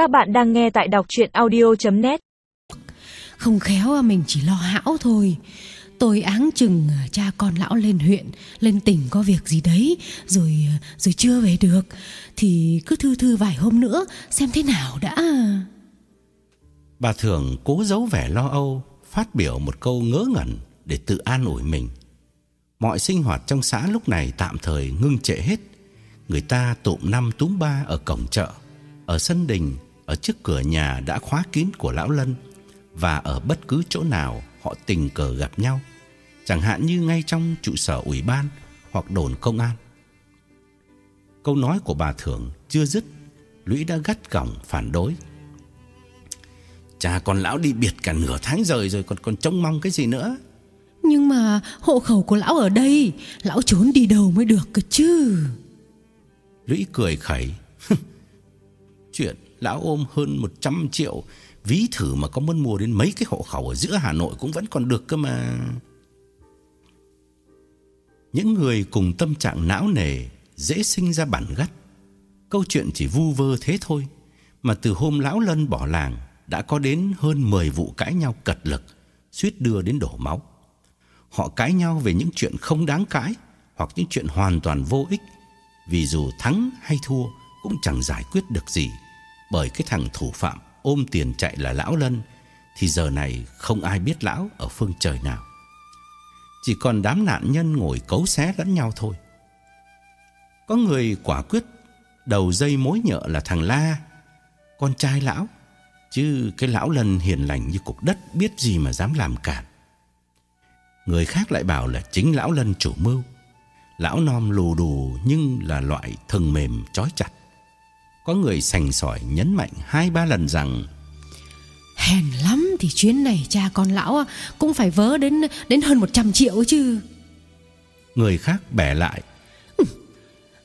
Các bạn đang nghe tại đọc chuyện audio.net Không khéo mình chỉ lo hão thôi. Tôi áng chừng cha con lão lên huyện Lên tỉnh có việc gì đấy Rồi rồi chưa về được. Thì cứ thư thư vài hôm nữa Xem thế nào đã. Bà thường cố giấu vẻ lo âu Phát biểu một câu ngớ ngẩn Để tự an ủi mình. Mọi sinh hoạt trong xã lúc này tạm thời ngưng trệ hết. Người ta tụm năm túm ba ở cổng chợ Ở sân đình Ở trước cửa nhà đã khóa kín của lão Lân Và ở bất cứ chỗ nào Họ tình cờ gặp nhau Chẳng hạn như ngay trong trụ sở ủy ban Hoặc đồn công an. Câu nói của bà Thưởng chưa dứt Lũy đã gắt gỏng phản đối. Cha con lão đi biệt cả nửa tháng rồi rồi Còn còn trông mong cái gì nữa? Nhưng mà hộ khẩu của lão ở đây Lão trốn đi đâu mới được cơ chứ? Lũy cười khẩy. Chuyện lão ôm hơn 100 triệu Ví thử mà có muốn mua đến mấy cái hộ khẩu Ở giữa Hà Nội cũng vẫn còn được cơ mà. Những người cùng tâm trạng não nề, Dễ sinh ra bản gắt. Câu chuyện chỉ vu vơ thế thôi, Mà từ hôm lão Lân bỏ làng, Đã có đến hơn 10 vụ cãi nhau cật lực, Suýt đưa đến đổ máu. Họ cãi nhau về những chuyện không đáng cãi, Hoặc những chuyện hoàn toàn vô ích, Vì dù thắng hay thua Cũng chẳng giải quyết được gì. Bởi cái thằng thủ phạm ôm tiền chạy là lão Lân, Thì giờ này không ai biết lão ở phương trời nào. Chỉ còn đám nạn nhân ngồi cấu xé lẫn nhau thôi. Có người quả quyết Đầu dây mối nhợ là thằng La, Con trai lão. Chứ cái lão Lân hiền lành như cục đất, Biết gì mà dám làm cản Người khác lại bảo là chính lão Lân chủ mưu. Lão non lù đù nhưng là loại thần mềm, trói chặt. Có người sành sỏi nhấn mạnh hai ba lần rằng Hèn lắm thì chuyến này cha con lão Cũng phải vớ đến đến hơn 100 triệu chứ. Người khác bẻ lại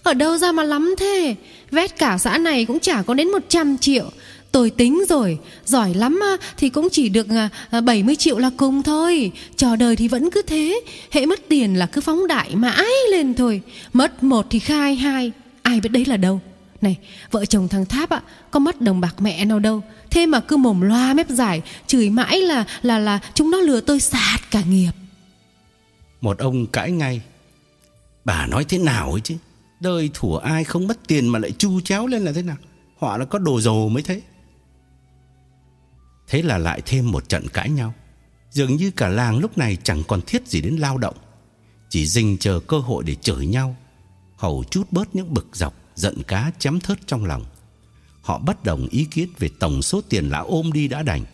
Ở đâu ra mà lắm thế? Vét cả xã này cũng chả có đến 100 triệu. Tôi tính rồi Giỏi lắm thì cũng chỉ được 70 triệu là cùng thôi. Trò đời thì vẫn cứ thế Hệ mất tiền là cứ phóng đại mãi lên thôi. Mất một thì khai hai Ai biết đấy là đâu này. Vợ chồng thằng Tháp ạ, Có mất đồng bạc mẹ nào đâu. Thế mà cứ mồm loa mép giải Chửi mãi là là là chúng nó lừa tôi sạt cả nghiệp. Một ông cãi ngay, Bà nói thế nào ấy chứ? Đời thủa ai không mất tiền mà lại chu chéo lên là thế nào? Họ là có đồ dầu mới thế. Thế là lại thêm một trận cãi nhau. Dường như cả làng lúc này chẳng còn thiết gì đến lao động, Chỉ dình chờ cơ hội để chửi nhau, Hầu chút bớt những bực dọc. Giận cá chém thớt trong lòng. Họ bất đồng ý kiến về tổng số tiền lão ôm đi đã đành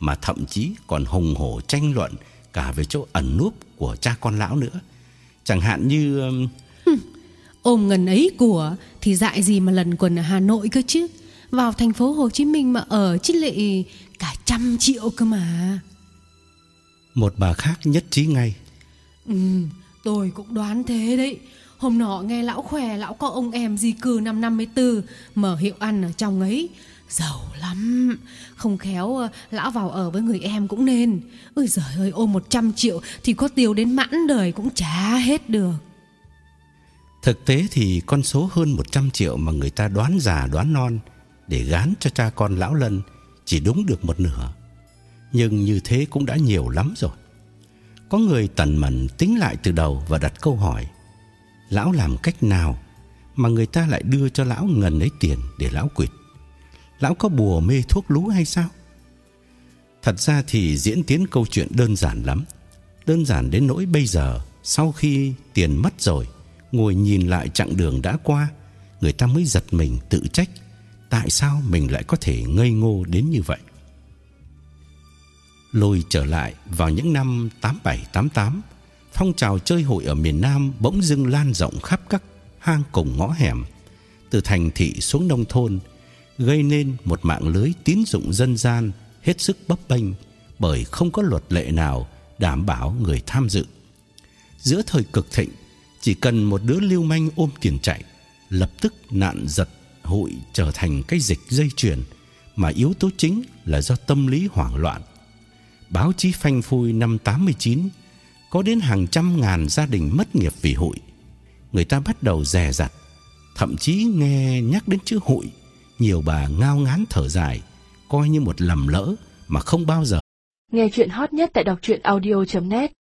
Mà thậm chí còn hùng hổ tranh luận Cả về chỗ ẩn núp của cha con lão nữa. Chẳng hạn như Ôm ngần ấy của Thì dại gì mà lần quần ở Hà Nội cơ chứ? Vào thành phố Hồ Chí Minh mà ở chứ lệ cả trăm triệu cơ mà. Một bà khác nhất trí ngay. Ừ tôi cũng đoán thế đấy Hôm nọ nghe lão khỏe, Lão có ông em di cư năm 54 Mở hiệu ăn ở trong ấy. Giàu lắm. Không khéo ờ, lão vào ở với người em cũng nên. Ôi giời ơi, ôm 100 triệu Thì có tiêu đến mãn đời cũng chả hết được. Thực tế thì con số hơn 100 triệu mà người ta đoán già, đoán non Để gán cho cha con lão Lân Chỉ đúng được một nửa. Nhưng như thế cũng đã nhiều lắm rồi. Có người tần mẩn tính lại từ đầu và đặt câu hỏi Lão làm cách nào Mà người ta lại đưa cho lão ngần ấy tiền để lão quỵt Lão có bùa mê thuốc lú hay sao? Thật ra thì diễn tiến câu chuyện đơn giản lắm. Đơn giản đến nỗi bây giờ, Sau khi tiền mất rồi, Ngồi nhìn lại chặng đường đã qua, Người ta mới giật mình tự trách Tại sao mình lại có thể ngây ngô đến như vậy. Lôi trở lại vào những năm 87-88 Phong trào chơi hội ở miền Nam bỗng dưng lan rộng khắp các hang cùng ngõ hẻm. Từ thành thị xuống nông thôn, Gây nên một mạng lưới tín dụng dân gian hết sức bấp bênh Bởi không có luật lệ nào đảm bảo người tham dự. Giữa thời cực thịnh, Chỉ cần một đứa lưu manh ôm tiền chạy, Lập tức nạn giật hội trở thành cái dịch dây chuyền, Mà yếu tố chính là do tâm lý hoảng loạn. Báo chí phanh phui năm 89 có đến hàng trăm ngàn gia đình mất nghiệp vì hụi. Người ta bắt đầu dè dặt Thậm chí nghe nhắc đến chữ hụi. Nhiều bà ngao ngán thở dài, coi như một lầm lỡ mà không bao giờ. Nghe chuyện hot nhất tại đọc truyện audio.net